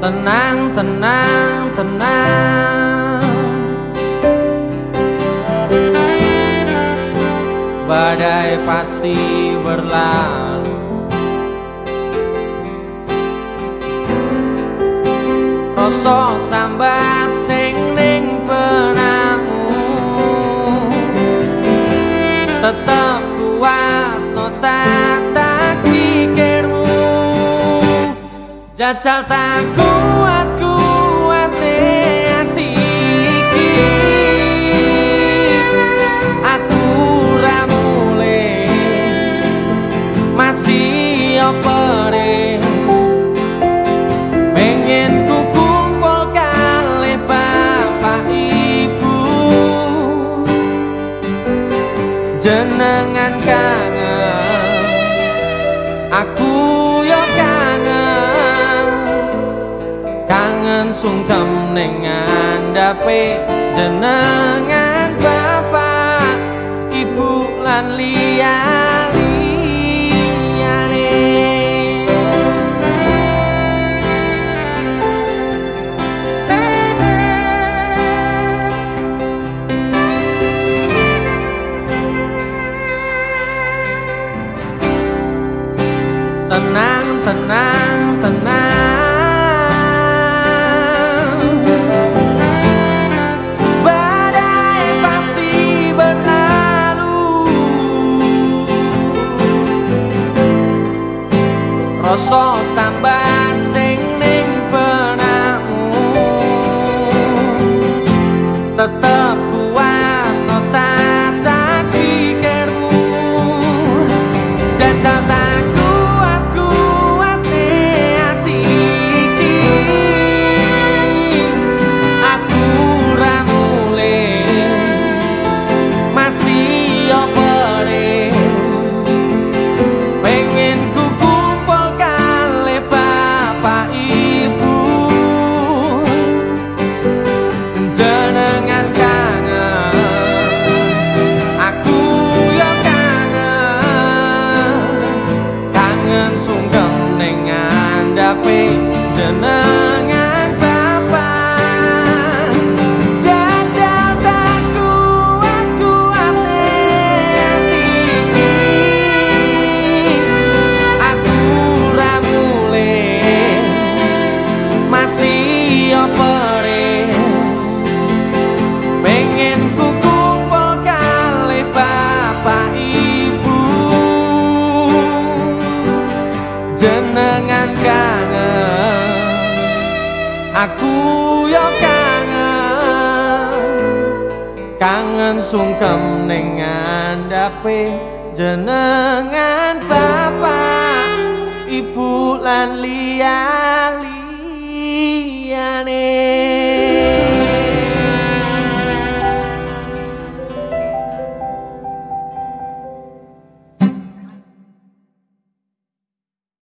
tenang, tenang Badai pasti berlalu. Rasa sambat sing ning benangmu Tetap Jajal tak kuat kuat hati iki. Aku ramule masih apa Pengen ku kumpul kali bapak ibu. Jenengan kangen Kangen sungkem nengan dape Jenengan bapak Ibu lan liyali tenang, tenang, tenang só samba sungkem ning ngandhape jenengan. Jenengan kangen. Aku yo kangen. Kangen sungkem dengan dape Jenengan bapak Ibu lan liyane